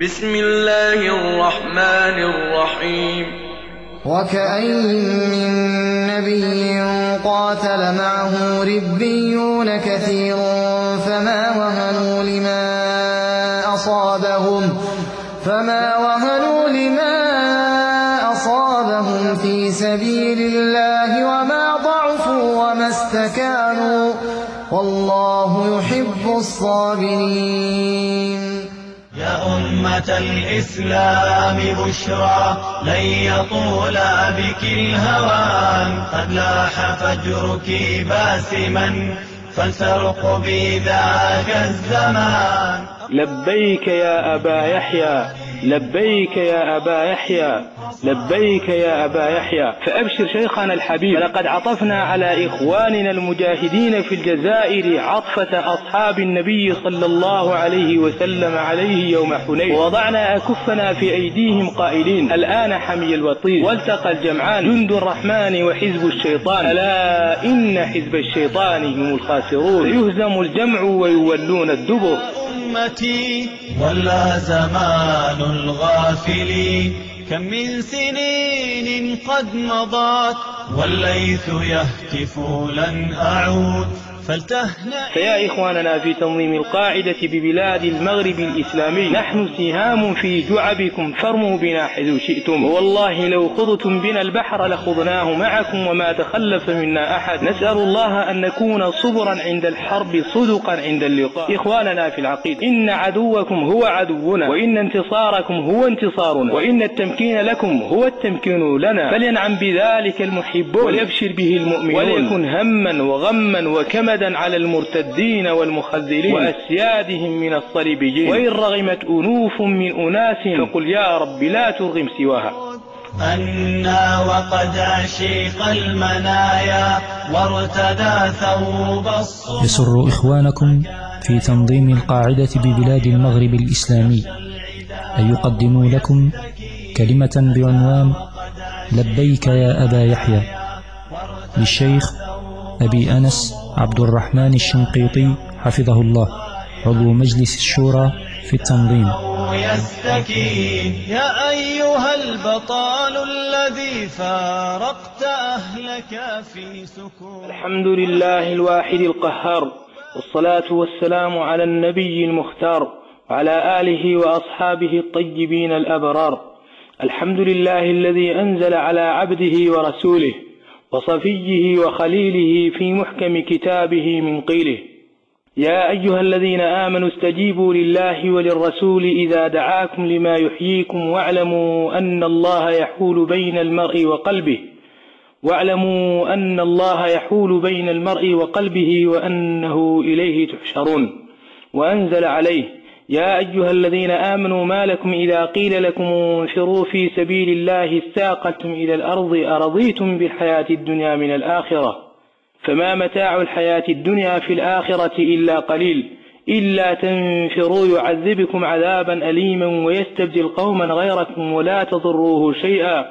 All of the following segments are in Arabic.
بسم الله الرحمن الرحيم. وكأين من نبي قاتل معه ربيون كثير فما وهنوا لما أصابهم فما وهنوا لما أصابهم في سبيل الله وما ضعفوا وما استكانوا والله يحب الصابرين. أمة الإسلام بشرى لن يطول بك الهوان قد لاح فجرك باسما فلترقبي ذاك الزمان. لبيك يا أبا يحيى. لبيك يا أبا يحيى لبيك يا أبا يحيى. فأبشر شيخنا الحبيب لقد عطفنا على إخواننا المجاهدين في الجزائر عطفة أصحاب النبي صلى الله عليه وسلم عليه يوم حنين. ووضعنا أكفنا في أيديهم قائلين الآن حمي الوطيس والتقى الجمعان جند الرحمن وحزب الشيطان. ألا إن حزب الشيطان هم الخاسرون. سيهزم الجمع ويولون الدبر. أمتي ولا زمان الغافلين كم من سنين قد مضت والليث يهتف لن أعود. فيا إخواننا في تنظيم القاعدة ببلاد المغرب الإسلامي نحن سهام في جعبكم فارموا بنا حيث شئتم. والله لو خضتم بنا البحر لخضناه معكم وما تخلف منا أحد. نسأل الله أن نكون صبرا عند الحرب صدقا عند اللقاء. إخواننا في العقيد إن عدوكم هو عدونا وإن انتصاركم هو انتصارنا وإن التمكين لكم هو التمكين لنا. فلينعم بذلك المحبون وليبشر به المؤمنون. وليكن هما وغما وكمدا على المرتدين والمخذلين. وأسيادهم من الصليبيين. وإن رغمت أنوف من أناس فقل يا رب لا ترغم سواها. أنا وقد عشق المنايا وارتدى ثوب الصبح. يسر إخوانكم في تنظيم القاعدة ببلاد المغرب الإسلامي أن يقدموا لكم كلمة بعنوان لبيك يا أبا يحيى للشيخ أبي أنس عبد الرحمن الشنقيطي حفظه الله. عضو مجلس الشورى في التنظيم. يستكين يا أيها البطال الذي فارقت أهلك في سكون. الحمد لله الواحد القهار والصلاة والسلام على النبي المختار وعلى آله وأصحابه الطيبين الأبرار. الحمد لله الذي أنزل على عبده ورسوله وصفيه وخليله في محكم كتابه من قيله. يا أيها الذين آمنوا استجيبوا لله وللرسول إذا دعاكم لما يحييكم واعلموا أن الله يحول بين المرء وقلبه. واعلموا أن الله يحول بين المرء وقلبه وأنه إليه تحشرون. وأنزل عليه يا أيها الذين آمنوا ما لكم إذا قيل لكم انفروا في سبيل الله استاقلتم إلى الأرض أرضيتم بالحياة الدنيا من الآخرة فما متاع الحياة الدنيا في الآخرة إلا قليل إلا تنفروا يعذبكم عذابا أليما ويستبدل قوما غيركم ولا تضروه شيئا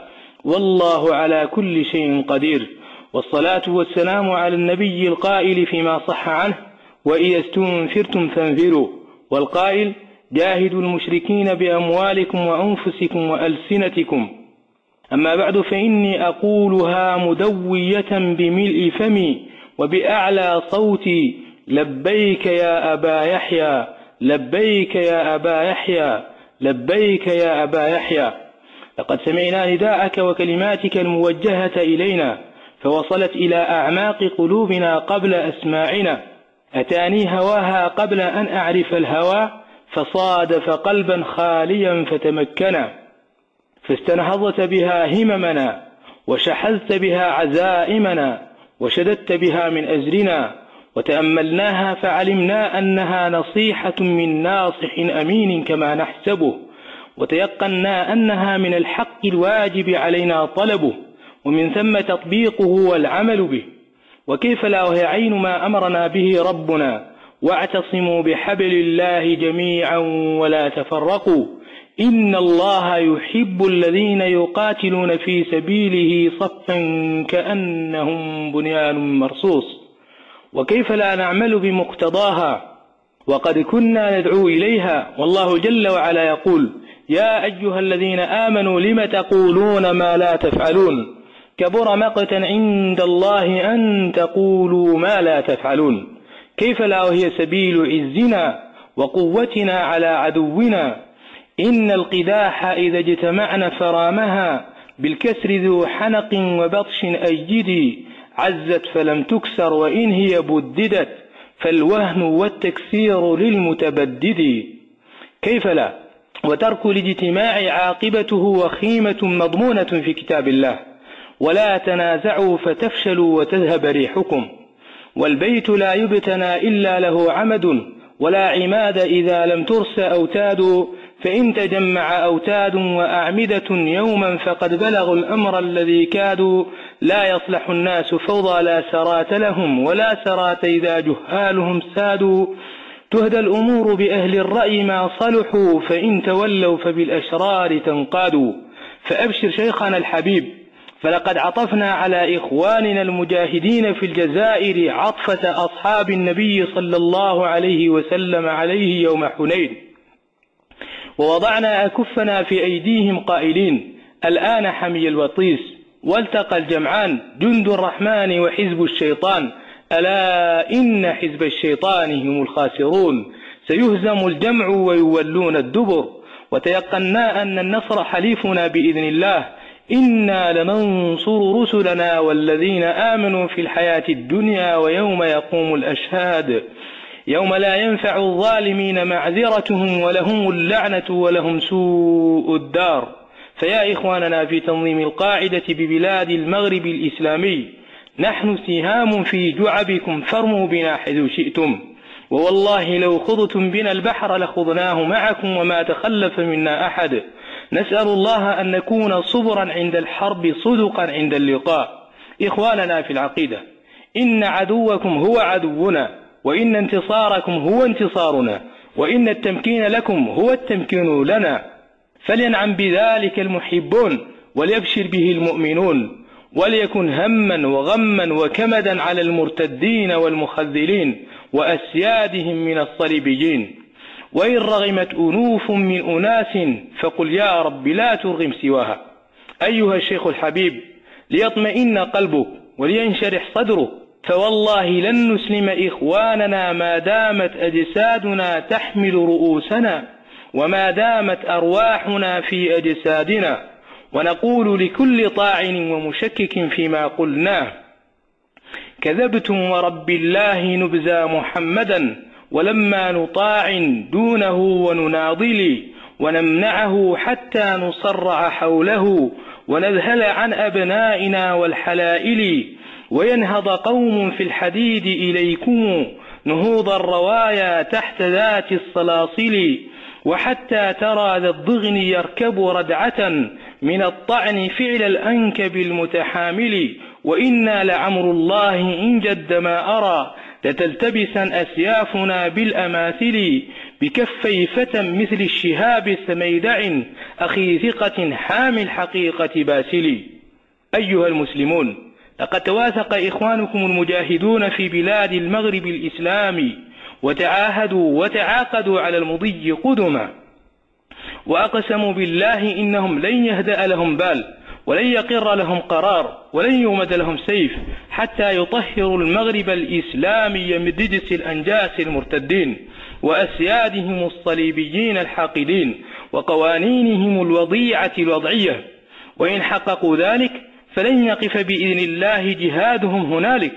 والله على كل شيء قدير والصلاة والسلام على النبي القائل فيما صح عنه وإذا استنفرتم فانفروا والقائل جاهدوا المشركين بأموالكم وأنفسكم وألسنتكم. أما بعد فإني أقولها مدوية بملء فمي وبأعلى صوتي لبيك يا أبا يحيى لبيك يا أبا يحيى لبيك يا أبا يحيى. لقد سمعنا نداءك وكلماتك الموجهة إلينا فوصلت إلى أعماق قلوبنا قبل أسماعنا. أتاني هواها قبل أن أعرف الهوى فصادف قلبا خاليا فتمكنا. فاستنهضت بها هممنا وشحذت بها عزائمنا وشددت بها من أزرنا وتأملناها فعلمنا أنها نصيحة من ناصح أمين كما نحسبه. وتيقنا أنها من الحق الواجب علينا طلبه ومن ثم تطبيقه والعمل به. وكيف لا وهي عين ما أمرنا به ربنا واعتصموا بحبل الله جميعا ولا تفرقوا إن الله يحب الذين يقاتلون في سبيله صفا كأنهم بنيان مرصوص وكيف لا نعمل بمقتضاها وقد كنا ندعو إليها والله جل وعلا يقول يا أيها الذين آمنوا لم تقولون ما لا تفعلون كبر مقتا عند الله أن تقولوا ما لا تفعلون. كيف لا وهي سبيل عزنا وقوتنا على عدونا؟ إن القداح إذا اجتمعن فرامها بالكسر ذو حنق وبطش أيدي عزت فلم تكسر وإن هي بددت فالوهن والتكسير للمتبدد. كيف لا؟ وترك الاجتماع عاقبته وخيمة مضمونة في كتاب الله. ولا تنازعوا فتفشلوا وتذهب ريحكم. والبيت لا يبتنى إلا له عمد ولا عماد إذا لم ترس أوتاد. فإن تجمع أوتاد وأعمدة يوما فقد بلغوا الأمر الذي كادوا. لا يصلح الناس فوضى لا سرات لهم ولا سرات إذا جهالهم سادوا. تهدى الأمور بأهل الرأي ما صلحوا فإن تولوا فبالأشرار تنقادوا. فأبشر شيخنا الحبيب فلقد عطفنا على إخواننا المجاهدين في الجزائر عطفة أصحاب النبي صلى الله عليه وسلم عليه يوم حنين. ووضعنا أكفنا في أيديهم قائلين الآن حمي الوطيس والتقى الجمعان جند الرحمن وحزب الشيطان ألا إن حزب الشيطان هم الخاسرون. سيهزم الجمع ويولون الدبر. وتيقنا أن النصر حليفنا بإذن الله إنا لننصر رسلنا والذين آمنوا في الحياة الدنيا ويوم يقوم الأشهاد. يوم لا ينفع الظالمين معذرتهم ولهم اللعنة ولهم سوء الدار. فيا إخواننا في تنظيم القاعدة ببلاد المغرب الإسلامي. نحن سهام في جعبكم فارموا بنا حيث شئتم. ووالله لو خضتم بنا البحر لخضناه معكم وما تخلف منا أحد. نسأل الله أن نكون صبرا عند الحرب صدقا عند اللقاء. إخواننا في العقيدة إن عدوكم هو عدونا وإن انتصاركم هو انتصارنا وإن التمكين لكم هو التمكين لنا. فلينعم بذلك المحبون وليبشر به المؤمنون وليكن هما وغما وكمدا على المرتدين والمخذلين وأسيادهم من الصليبيين. وإن رغمت أنوف من أناس فقل يا رب لا ترغم سواها. أيها الشيخ الحبيب ليطمئن قلبك ولينشرح صدرك فوالله لن نسلم إخواننا ما دامت أجسادنا تحمل رؤوسنا وما دامت أرواحنا في أجسادنا. ونقول لكل طاعن ومشكك فيما قلناه كذبتم ورب الله نبزى محمدا ولما نطاع دونه ونناضل ونمنعه حتى نصرع حوله ونذهل عن أبنائنا والحلائل وينهض قوم في الحديد إليكم نهوض الروايا تحت ذات الصلاصل وحتى ترى ذا الضغن يركب ردعة من الطعن فعل الأنكب المتحامل وإنا لعمر الله إن جد ما أرى لتلتبسا أسيافنا بالأماثل بكفي فتى مثل الشهاب السميدع أخي ثقة حامي الحقيقة باسل. أيها المسلمون لقد تواثق إخوانكم المجاهدون في بلاد المغرب الإسلامي وتعاهدوا وتعاقدوا على المضي قدما. وأقسموا بالله إنهم لن يهدأ لهم بال. ولن يقر لهم قرار ولن يومد لهم سيف حتى يطهروا المغرب الإسلامي من رجس الأنجاس المرتدين وأسيادهم الصليبيين الحاقدين وقوانينهم الوضيعة الوضعية. وإن حققوا ذلك فلن يقف بإذن الله جهادهم هنالك.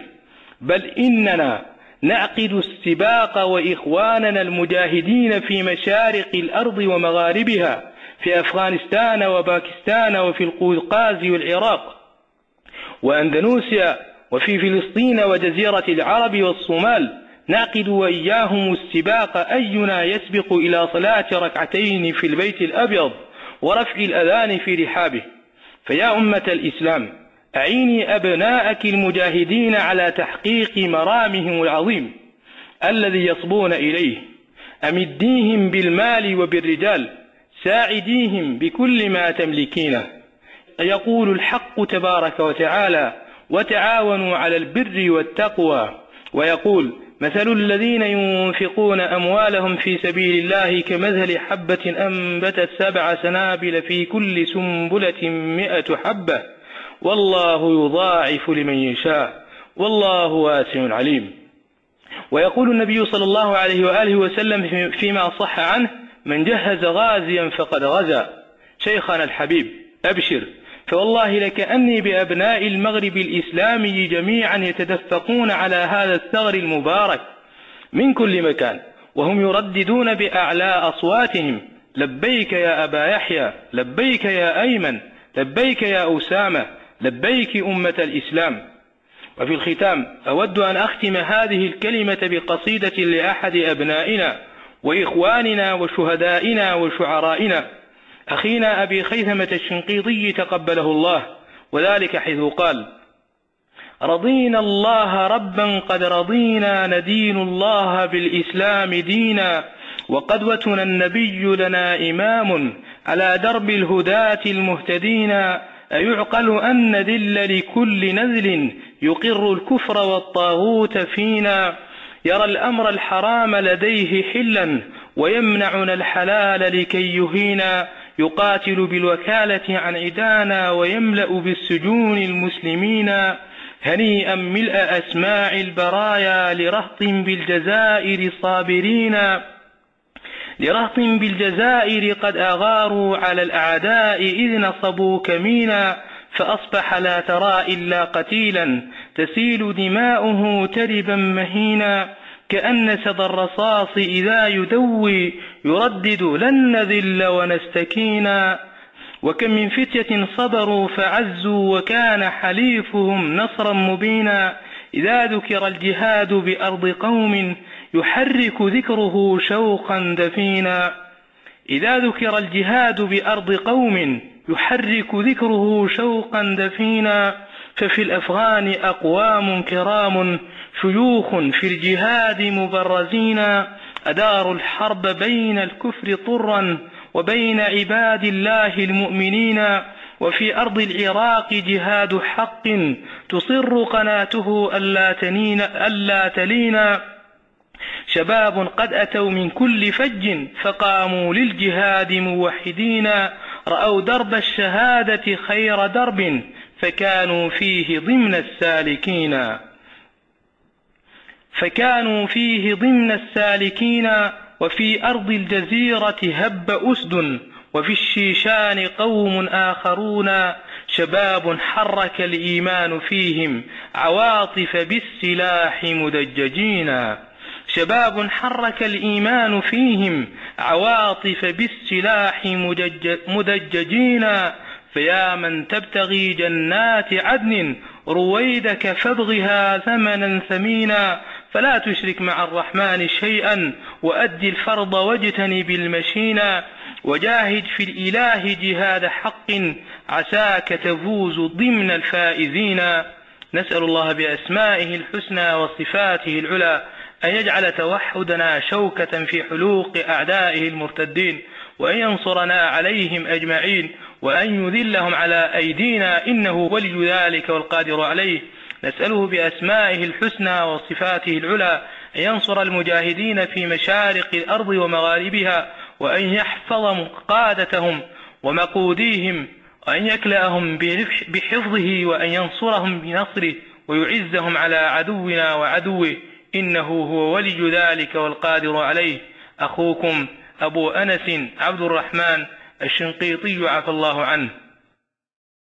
بل إننا نعقد السباق وإخواننا المجاهدين في مشارق الأرض ومغاربها في أفغانستان وباكستان وفي القوقاز والعراق وأندونيسيا وفي فلسطين وجزيرة العرب والصومال نعقد وإياهم السباق أينا يسبق إلى صلاة ركعتين في البيت الأبيض ورفع الأذان في رحابه. فيا أمة الإسلام أعيني أبناءك المجاهدين على تحقيق مرامهم العظيم الذي يصبون إليه. أمديهم بالمال وبالرجال ساعديهم بكل ما تملكينه. يقول الحق تبارك وتعالى وتعاونوا على البر والتقوى. ويقول مثل الذين ينفقون أموالهم في سبيل الله كمثل حبة أنبتت سبع سنابل في كل سنبلة مئة حبة. والله يضاعف لمن يشاء. والله واسع عليم. ويقول النبي صلى الله عليه وآله وسلم فيما صح عنه من جهز غازيا فقد غزا. شيخنا الحبيب أبشر. فوالله لكأني بأبناء المغرب الإسلامي جميعا يتدفقون على هذا الثغر المبارك من كل مكان وهم يرددون بأعلى أصواتهم. لبيك يا أبا يحيى لبيك يا أيمن لبيك يا أسامة لبيك أمة الإسلام. وفي الختام أود أن أختم هذه الكلمة بقصيدة لأحد أبنائنا. وإخواننا وشهدائنا وشعرائنا. أخينا أبي خيثمة الشنقيطي تقبله الله وذلك حيث قال رضينا الله ربا قد رضينا ندين الله بالإسلام دينا وقدوتنا النبي لنا إمام على درب الهداة المهتدين. أيعقل أن نذل لكل نذل يقر الكفر والطاغوت فينا. يرى الأمر الحرام لديه حلا ويمنعنا الحلال لكي يهينا يقاتل بالوكالة عن عدانا ويملأ بالسجون المسلمين. هنيئا ملء أسماع البرايا لرهط بالجزائر صابرين. لرهط بالجزائر قد أغاروا على الأعداء إذ نصبوا كمينا فأصبح لا ترى إلا قتيلا. تسيل دماؤه تربا مهينا كأن سدى الرصاص إذا يدوي يردد لن نذل ونستكينا. وكم من فتية صبروا فعزوا وكان حليفهم نصرا مبينا. إذا ذكر الجهاد بأرض قوم يحرك ذكره شوقا دفينا. إذا ذكر الجهاد بأرض قوم يحرك ذكره شوقا دفينا. ففي الأفغان أقوام كرام شيوخ في الجهاد مبرزين أداروا الحرب بين الكفر طرا وبين عباد الله المؤمنين وفي أرض العراق جهاد حق تصر قناته ألا, تنين ألا تلينا شباب قد أتوا من كل فج فقاموا للجهاد موحدين رأوا درب الشهادة خير درب فكانوا فيه ضمن السالكين. فكانوا فيه ضمن السالكين وفي أرض الجزيرة هب أسد وفي الشيشان قوم آخرون شباب حرك الإيمان فيهم عواطف بالسلاح مدججين. شباب حرك الإيمان فيهم عواطف بالسلاح مدججين. فيا من تبتغي جنات عدن رويدك فابغها ثمنا ثمينا فلا تشرك مع الرحمن شيئا وأد الفرض واجتنب المشينا وجاهد في الإله جهاد حق عساك تفوز ضمن الفائزين. نسأل الله بأسمائه الحسنى وصفاته العلى أن يجعل توحدنا شوكة في حلوق أعدائه المرتدين وأن ينصرنا عليهم أجمعين. وأن يذلهم على أيدينا إنه ولي ذلك والقادر عليه. نسأله بأسمائه الحسنى وصفاته العلى أن ينصر المجاهدين في مشارق الأرض ومغاربها وأن يحفظ قادتهم ومقوديهم وأن يكلأهم بحفظه وأن ينصرهم بنصره ويعزهم على عدونا وعدوه إنه هو ولي ذلك والقادر عليه. أخوكم أبو أنس عبد الرحمن الشنقيطي عفى الله عنه.